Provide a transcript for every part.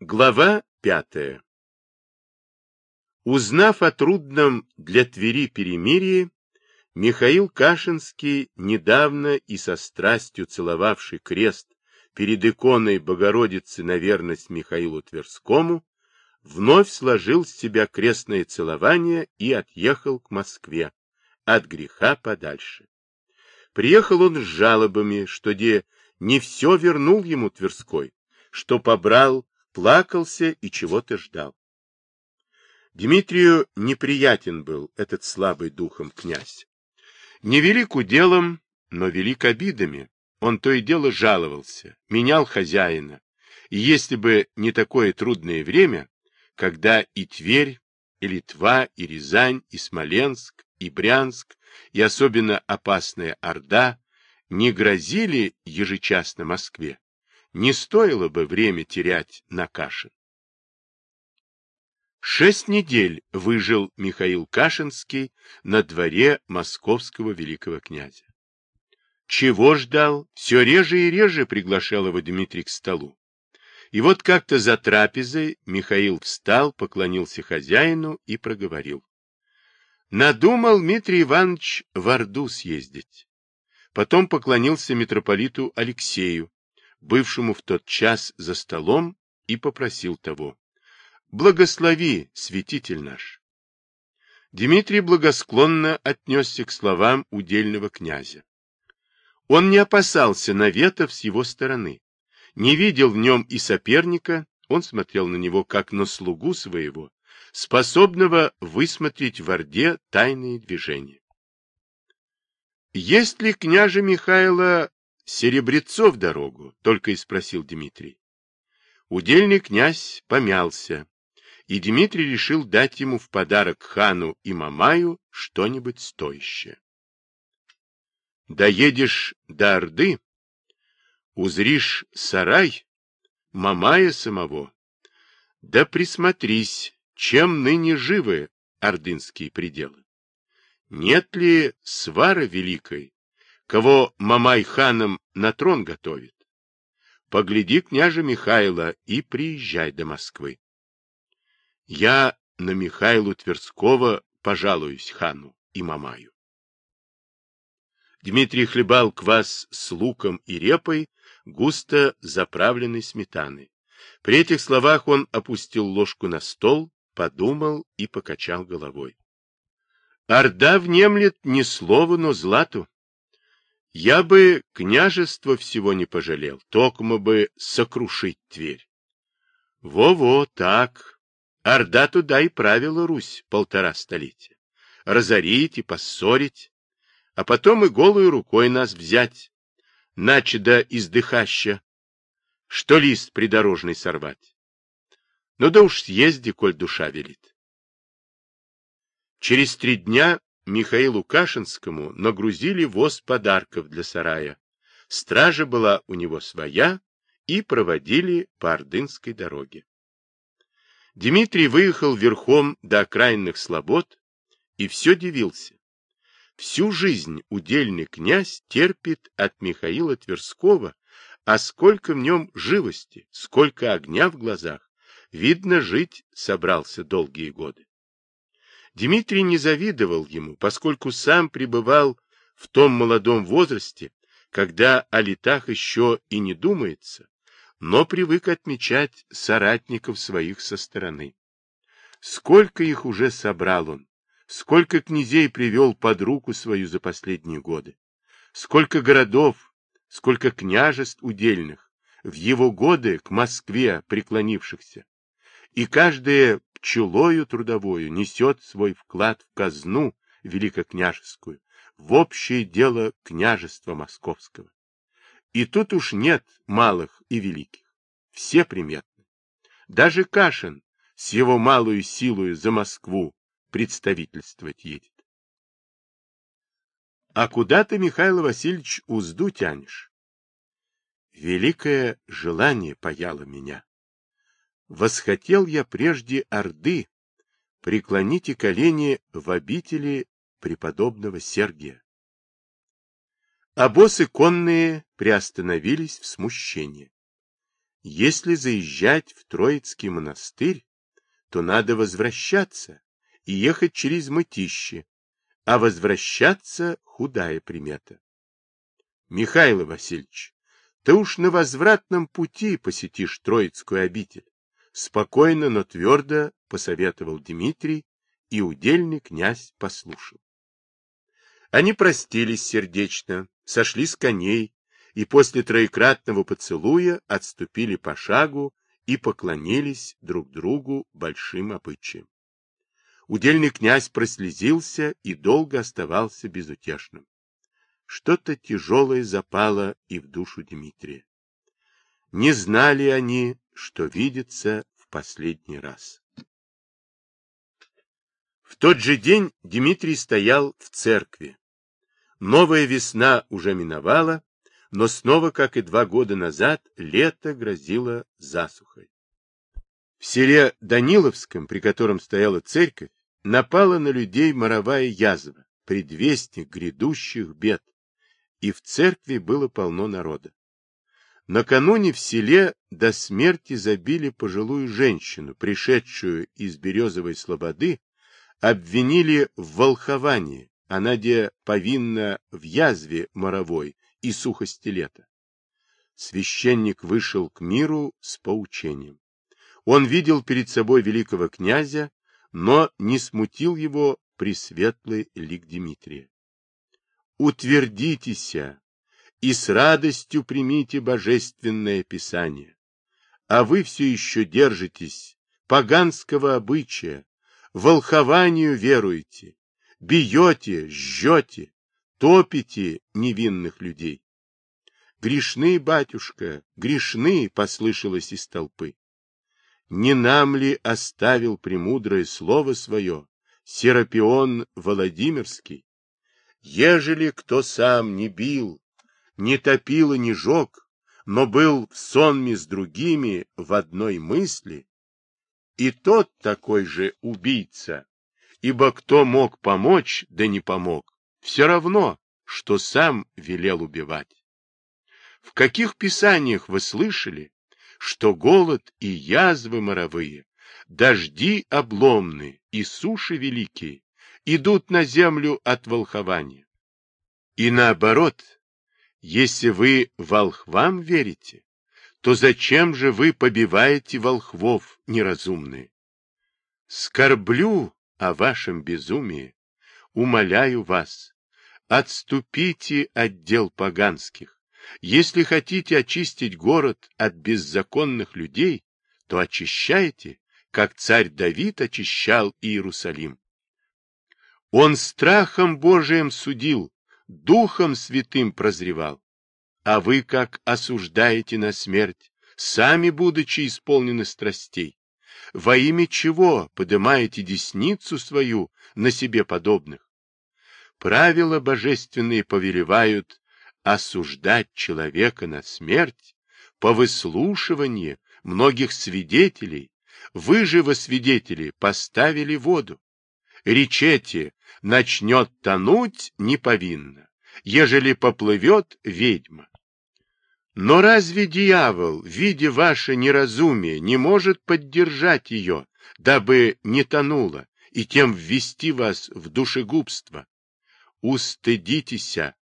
Глава пятая Узнав о трудном для Твери перемирии, Михаил Кашинский, недавно и со страстью целовавший крест перед иконой Богородицы на верность Михаилу Тверскому, вновь сложил с себя крестное целование и отъехал к Москве, от греха подальше. Приехал он с жалобами, что где не все вернул ему Тверской, что побрал, плакался и чего-то ждал. Дмитрию неприятен был этот слабый духом князь. Невелик уделом, но велик обидами. Он то и дело жаловался, менял хозяина. И если бы не такое трудное время, когда и Тверь, и Литва, и Рязань, и Смоленск, и Брянск, и особенно опасная Орда не грозили ежечасно Москве, не стоило бы время терять на Кашин. Шесть недель выжил Михаил Кашинский на дворе московского великого князя. Чего ждал? Все реже и реже приглашал его Дмитрий к столу. И вот как-то за трапезой Михаил встал, поклонился хозяину и проговорил. Надумал Дмитрий Иванович в Орду съездить. Потом поклонился митрополиту Алексею, бывшему в тот час за столом, и попросил того. «Благослови, святитель наш!» Дмитрий благосклонно отнесся к словам удельного князя. Он не опасался наветов с его стороны, не видел в нем и соперника, он смотрел на него как на слугу своего, способного высмотреть в Орде тайные движения. «Есть ли княже Михайло серебрецов дорогу?» — только и спросил Дмитрий. Удельный князь помялся, и Дмитрий решил дать ему в подарок хану и Мамаю что-нибудь стоящее. Доедешь до Орды, узришь сарай Мамая самого, да присмотрись, чем ныне живы ордынские пределы. Нет ли свара великой, кого Мамай ханом на трон готовит? Погляди княжа Михайла и приезжай до Москвы. Я на Михайлу Тверского пожалуюсь хану и Мамаю. Дмитрий хлебал квас с луком и репой, густо заправленной сметаной. При этих словах он опустил ложку на стол, подумал и покачал головой. Орда внемлет не слову, но злату. Я бы княжество всего не пожалел, токмо бы сокрушить Тверь. Во-во, так. Орда туда и правила Русь полтора столетия. Разорить и поссорить, а потом и голую рукой нас взять, начада издыхаща, что лист придорожный сорвать. Ну да уж съезди, коль душа велит. Через три дня Михаилу Кашинскому нагрузили воз подарков для сарая. Стража была у него своя и проводили по Ордынской дороге. Дмитрий выехал верхом до окраинных слобод и все дивился. Всю жизнь удельный князь терпит от Михаила Тверского, а сколько в нем живости, сколько огня в глазах, Видно, жить собрался долгие годы. Дмитрий не завидовал ему, поскольку сам пребывал в том молодом возрасте, когда о летах еще и не думается, но привык отмечать соратников своих со стороны. Сколько их уже собрал он, сколько князей привел под руку свою за последние годы, сколько городов, сколько княжеств удельных, в его годы к Москве преклонившихся, и каждая пчелою трудовою несет свой вклад в казну великокняжескую, в общее дело княжества московского. И тут уж нет малых и великих, все приметны. Даже Кашин с его малую силою за Москву представительствовать едет. А куда ты, Михаил Васильевич, узду тянешь? Великое желание паяло меня восхотел я прежде Орды, преклоните колени в обители преподобного Сергия. Обосы конные приостановились в смущении. если заезжать в Троицкий монастырь, то надо возвращаться и ехать через Мытище, а возвращаться худая примета. Михаил Васильевич, ты уж на возвратном пути посетишь Троицкую обитель. Спокойно, но твердо посоветовал Дмитрий, и удельный князь послушал. Они простились сердечно, сошли с коней и после троекратного поцелуя отступили по шагу и поклонились друг другу большим обычаем. Удельный князь прослезился и долго оставался безутешным. Что-то тяжелое запало и в душу Дмитрия. Не знали они, что видится в последний раз. В тот же день Дмитрий стоял в церкви. Новая весна уже миновала, но снова, как и два года назад, лето грозило засухой. В селе Даниловском, при котором стояла церковь, напала на людей моровая язва, предвестник грядущих бед, и в церкви было полно народа. Накануне в селе до смерти забили пожилую женщину, пришедшую из Березовой Слободы, обвинили в волховании, она где повинна в язве моровой и сухости лета. Священник вышел к миру с поучением. Он видел перед собой великого князя, но не смутил его пресветлый лик Дмитрия. Утвердитеся и с радостью примите божественное писание. А вы все еще держитесь поганского обычая, волхованию веруете, бьете, жжете, топите невинных людей. Грешны, батюшка, грешны, послышалось из толпы. Не нам ли оставил премудрое слово свое Серапион Владимирский? Ежели кто сам не бил, не топил и не жег, но был в сонме с другими в одной мысли, и тот такой же убийца, ибо кто мог помочь, да не помог, все равно, что сам велел убивать. В каких писаниях вы слышали, что голод и язвы моровые, дожди обломные и суши великие идут на землю от волхования. И наоборот, если вы волхвам верите, то зачем же вы побиваете волхвов неразумные? Скорблю о вашем безумии, умоляю вас, отступите от дел поганских, если хотите очистить город от беззаконных людей, то очищайте, как царь Давид очищал Иерусалим. Он страхом Божиим судил, духом святым прозревал. А вы как осуждаете на смерть, сами будучи исполнены страстей? Во имя чего поднимаете десницу свою на себе подобных? Правила божественные повелевают осуждать человека на смерть по выслушиванию многих свидетелей, вы же во свидетели поставили воду. Речете, начнет тонуть неповинно, ежели поплывет ведьма. Но разве дьявол, видя ваше неразумие, не может поддержать ее, дабы не тонула, и тем ввести вас в душегубство? Устыдитеся,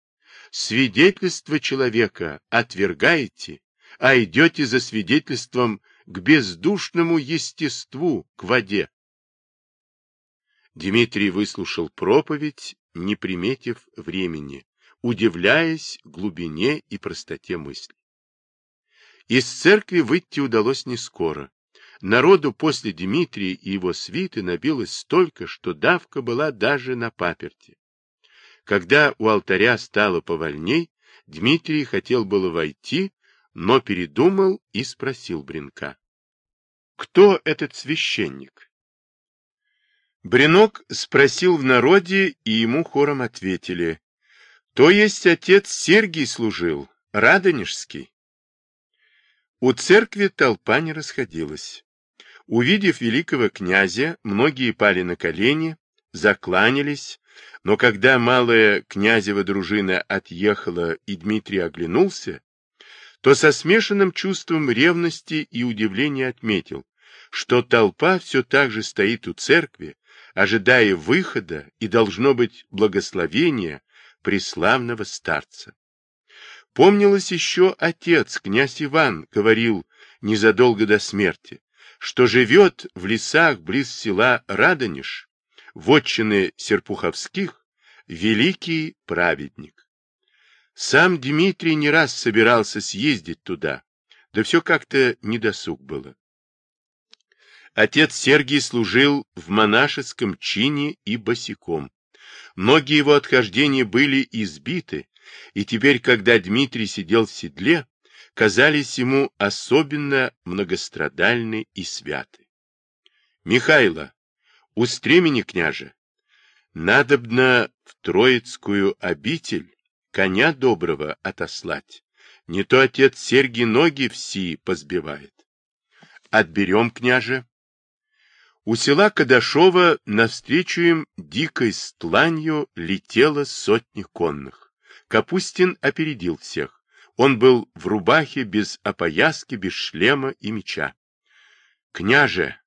свидетельство человека отвергаете, а идете за свидетельством к бездушному естеству, к воде. Дмитрий выслушал проповедь, не приметив времени, удивляясь глубине и простоте мысли. Из церкви выйти удалось не скоро. Народу после Дмитрия и его свиты набилось столько, что давка была даже на паперти. Когда у алтаря стало повольней, Дмитрий хотел было войти, но передумал и спросил Бринка. — Кто этот священник? Бринок спросил в народе, и ему хором ответили. — То есть отец Сергий служил, Радонежский. У церкви толпа не расходилась. Увидев великого князя, многие пали на колени, закланялись, но когда малая князева дружина отъехала и Дмитрий оглянулся, то со смешанным чувством ревности и удивления отметил, что толпа все так же стоит у церкви, ожидая выхода и, должно быть, благословения преславного старца. Помнилось еще отец, князь Иван, говорил незадолго до смерти, что живет в лесах близ села Радонеж, вотчины Серпуховских, великий праведник. Сам Дмитрий не раз собирался съездить туда, да все как-то недосуг было. Отец Сергий служил в монашеском чине и босиком. Многие его отхождения были избиты, и теперь, когда Дмитрий сидел в седле, казались ему особенно многострадальны и святы. Михайло, у стремени княже, надобно в Троицкую обитель коня доброго отослать, не то отец Сергий ноги все позбивает. Отберем, княже. У села Кадашова навстречу им дикой стланью летело сотни конных. Капустин опередил всех. Он был в рубахе, без опояски, без шлема и меча. «Княже,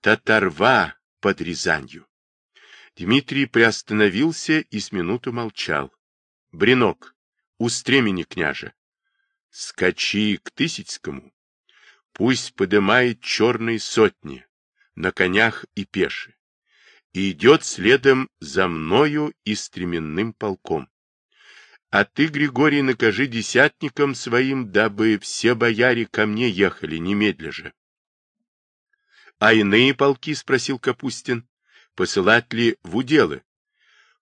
татарва под Рязанью!» Дмитрий приостановился и с минуту молчал. «Бринок, у стремени, княже!» «Скачи к Тысяцкому! Пусть подымает черные сотни!» На конях и пеши, и идет следом за мною и стременным полком. А ты, Григорий, накажи десятникам своим, дабы все бояре ко мне ехали немедля же. — А иные полки, — спросил Капустин, — посылать ли в уделы?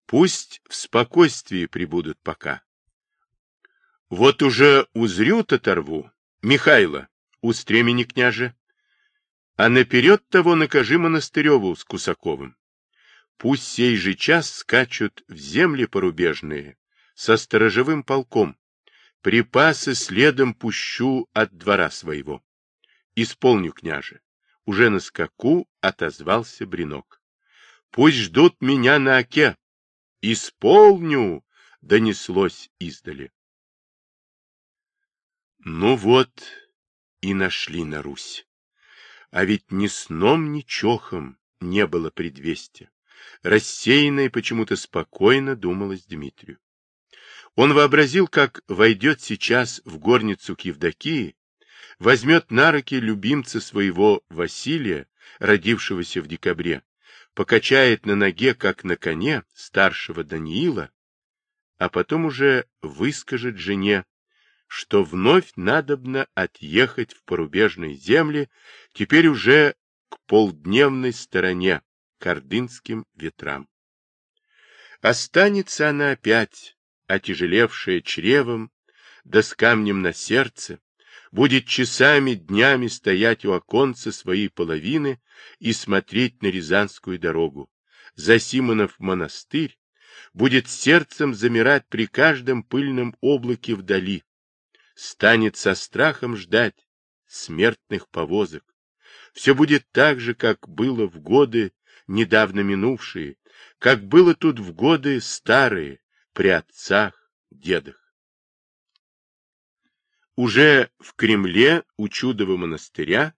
Пусть в спокойствии прибудут пока. Вот уже узрю оторву, Михайло, у стремени княже, а наперед того накажи Монастыреву с Кусаковым. Пусть сей же час скачут в земли порубежные со сторожевым полком. Припасы следом пущу от двора своего. Исполню, княже. Уже на скаку отозвался Бринок. Пусть ждут меня на оке. Исполню, донеслось издали. Ну вот и нашли на Русь. А ведь ни сном, ни чохом не было предвестия. Рассеянно и почему-то спокойно думалось Дмитрию. Он вообразил, как войдет сейчас в горницу к Евдокии, возьмет на руки любимца своего Василия, родившегося в декабре, покачает на ноге, как на коне, старшего Даниила, а потом уже выскажет жене, что вновь надобно отъехать в порубежные земли, теперь уже к полдневной стороне, к ордынским ветрам. Останется она опять, отяжелевшая чревом, да с камнем на сердце, будет часами, днями стоять у оконца своей половины и смотреть на Рязанскую дорогу, за Симонов монастырь, будет сердцем замирать при каждом пыльном облаке вдали, станет со страхом ждать смертных повозок. Все будет так же, как было в годы недавно минувшие, как было тут в годы старые, при отцах, дедах. Уже в Кремле у чудового монастыря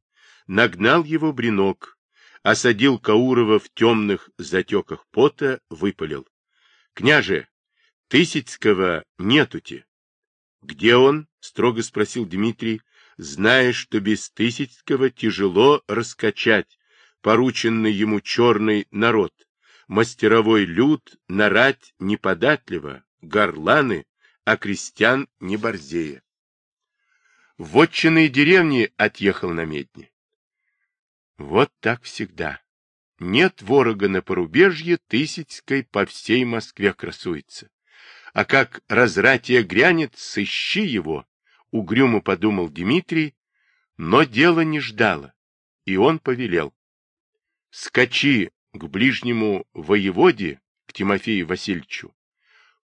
нагнал его Бринок, осадил Каурова в темных затеках пота, выпалил. — Княже, Тысяцкого нетути. Где он? — строго спросил Дмитрий, зная, что без Тысяцкого тяжело раскачать порученный ему черный народ. Мастеровой люд, нарать неподатливо, горланы, а крестьян не борзея. В вотчиной деревни отъехал на медне. Вот так всегда. Нет ворога на порубежье, Тысяцкой по всей Москве красуется. А как разратие грянет, сыщи его, — угрюмо подумал Дмитрий, но дело не ждало, и он повелел. Скачи к ближнему воеводе, к Тимофею Васильевичу.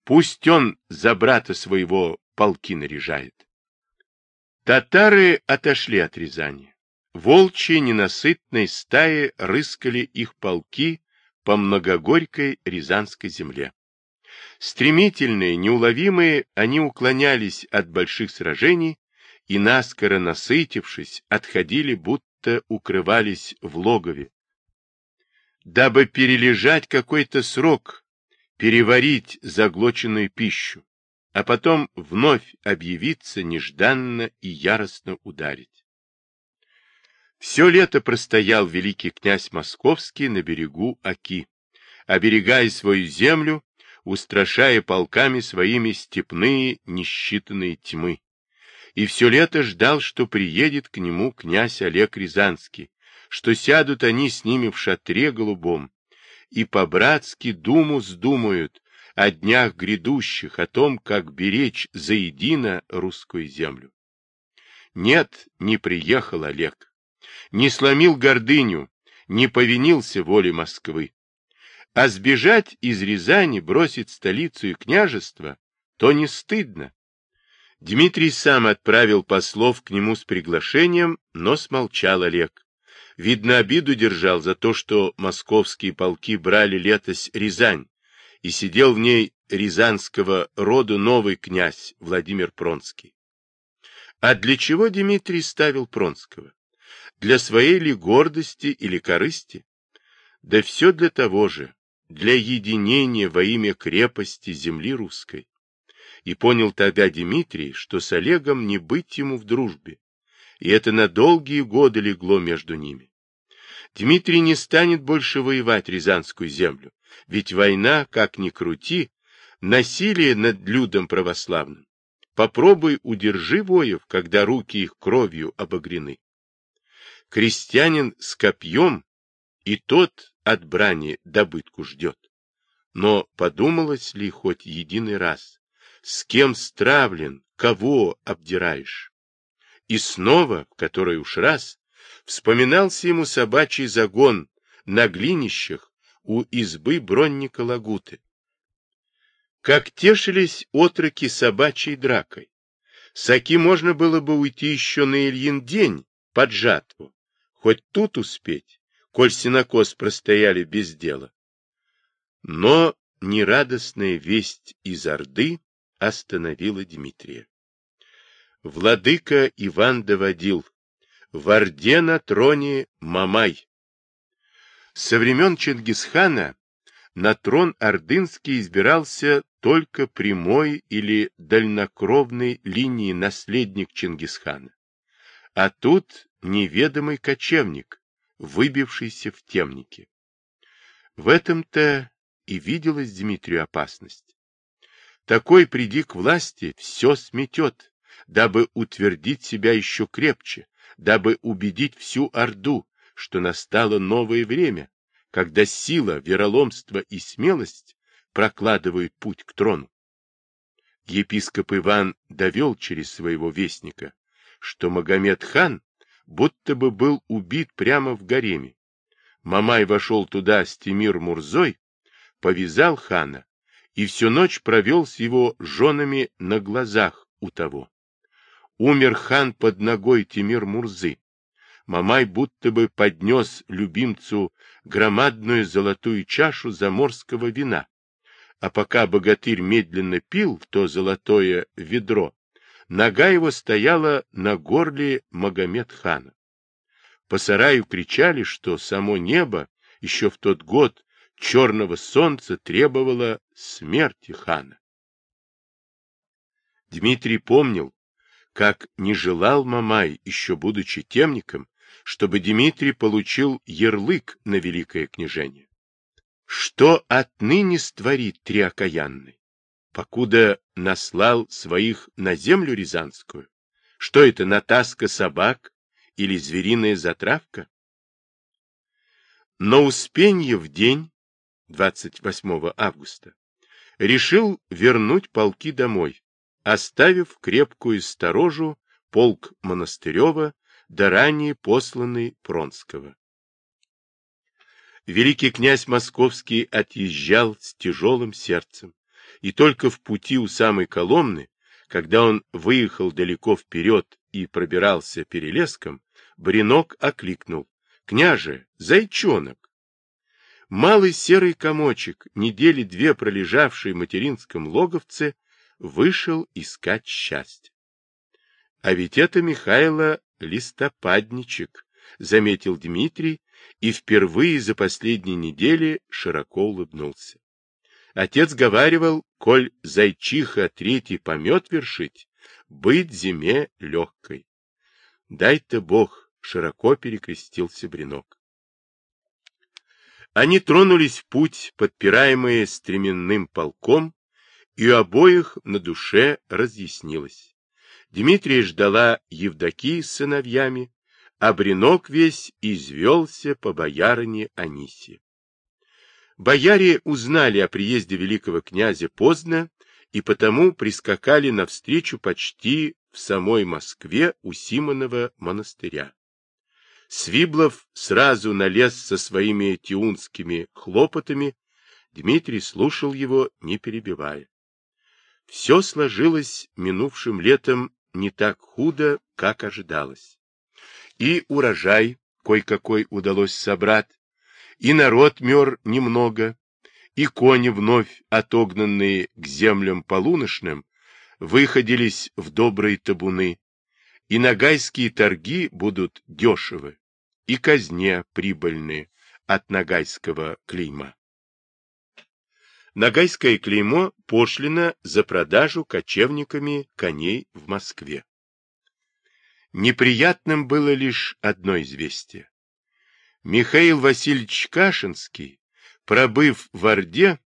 Пусть он за брата своего полки наряжает. Татары отошли от Рязани. Волчьи ненасытной стаи рыскали их полки по многогорькой Рязанской земле. Стремительные, неуловимые, они уклонялись от больших сражений и, наскоро насытившись, отходили, будто укрывались в логове, дабы перележать какой-то срок, переварить заглоченную пищу, а потом вновь объявиться нежданно и яростно ударить. Все лето простоял великий князь Московский на берегу Оки, оберегая свою землю, устрашая полками своими степные несчитанные тьмы. И все лето ждал, что приедет к нему князь Олег Рязанский, что сядут они с ними в шатре голубом, и по-братски думу сдумают о днях грядущих, о том, как беречь заедино русскую землю. Нет, не приехал Олег, не сломил гордыню, не повинился воле Москвы. А сбежать из Рязани, бросить столицу и княжество, то не стыдно. Дмитрий сам отправил послов к нему с приглашением, но смолчал Олег. Видно, обиду держал за то, что московские полки брали летось Рязань, и сидел в ней рязанского роду новый князь Владимир Пронский. А для чего Дмитрий ставил Пронского? Для своей ли гордости или корысти? Да все для того же, для единения во имя крепости земли русской. И понял тогда Дмитрий, что с Олегом не быть ему в дружбе, и это на долгие годы легло между ними. Дмитрий не станет больше воевать Рязанскую землю, ведь война, как ни крути, насилие над людом православным. Попробуй удержи воев, когда руки их кровью обогрены. Крестьянин с копьем, и тот от брани добытку ждет. Но подумалось ли хоть единый раз, с кем стравлен, кого обдираешь? И снова, в который уж раз, вспоминался ему собачий загон на глинищах у избы бронника Лагуты. Как тешились отроки собачьей дракой. Саки можно было бы уйти еще на Ильин день под жатву, хоть тут успеть, коль сенокос простояли без дела. Но нерадостная весть из Орды остановила Дмитрия. Владыка Иван доводил, в Орде на троне Мамай. Со времен Чингисхана на трон ордынский избирался только прямой или дальнокровной линии наследник Чингисхана. А тут неведомый кочевник, выбившийся в темнике. В этом-то и виделась Дмитрию опасность. Такой приди к власти, все сметет, дабы утвердить себя еще крепче, дабы убедить всю Орду, что настало новое время, когда сила, вероломство и смелость прокладывают путь к трону. Епископ Иван довел через своего вестника, что Магомед хан будто бы был убит прямо в гареме. Мамай вошел туда с Тимир Мурзой, повязал хана и всю ночь провел с его женами на глазах у того. Умер хан под ногой Тимир Мурзы. Мамай будто бы поднес любимцу громадную золотую чашу заморского вина. А пока богатырь медленно пил то золотое ведро, нога его стояла на горле Магомед хана. По сараю кричали, что само небо еще в тот год черного солнца требовало смерти хана. Дмитрий помнил, как не желал Мамай, еще будучи темником, чтобы Дмитрий получил ярлык на великое княжение. Что отныне створит Триокаянный, покуда наслал своих на землю Рязанскую? Что это, натаска собак или звериная затравка? Но Успенье в день, 28 августа, решил вернуть полки домой, оставив крепкую сторожу полк Монастырева да ранее посланный Пронского. Великий князь Московский отъезжал с тяжелым сердцем, и только в пути у самой Коломны, когда он выехал далеко вперед и пробирался перелеском, Бринок окликнул. — Княже, зайчонок! Малый серый комочек, недели две пролежавший в материнском логовце, вышел искать счастье. А ведь это Михайло листопадничек, заметил Дмитрий и впервые за последние недели широко улыбнулся. Отец говаривал, коль зайчиха третий помет вершить, быть зиме легкой. Дай-то Бог, широко перекрестился Бринок. Они тронулись в путь, подпираемые стременным полком, и у обоих на душе разъяснилось. Дмитрия ждала Евдокия с сыновьями, а Бринок весь извелся по боярине Анисе. Бояре узнали о приезде великого князя поздно и потому прискакали навстречу почти в самой Москве у Симонова монастыря. Свиблов сразу налез со своими тиунскими хлопотами, Дмитрий слушал его, не перебивая. Все сложилось минувшим летом не так худо, как ожидалось. И урожай кой-какой удалось собрать, и народ мер немного, и кони, вновь отогнанные к землям полуношным, выходились в добрые табуны, и нагайские торги будут дешевы, и казне прибыльные от нагайского клейма. Нагайское клеймо пошлина за продажу кочевниками коней в Москве. Неприятным было лишь одно известие. Михаил Васильевич Кашинский, пробыв в Орде,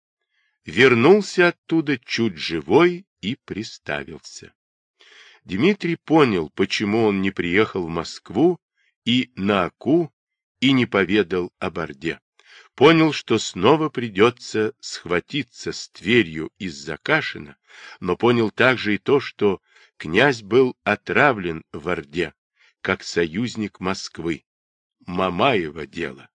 вернулся оттуда чуть живой и приставился. Дмитрий понял, почему он не приехал в Москву и на Аку и не поведал об Орде. Понял, что снова придется схватиться с Тверью из-за Кашина, но понял также и то, что князь был отравлен в Орде, как союзник Москвы. Мамаева дело.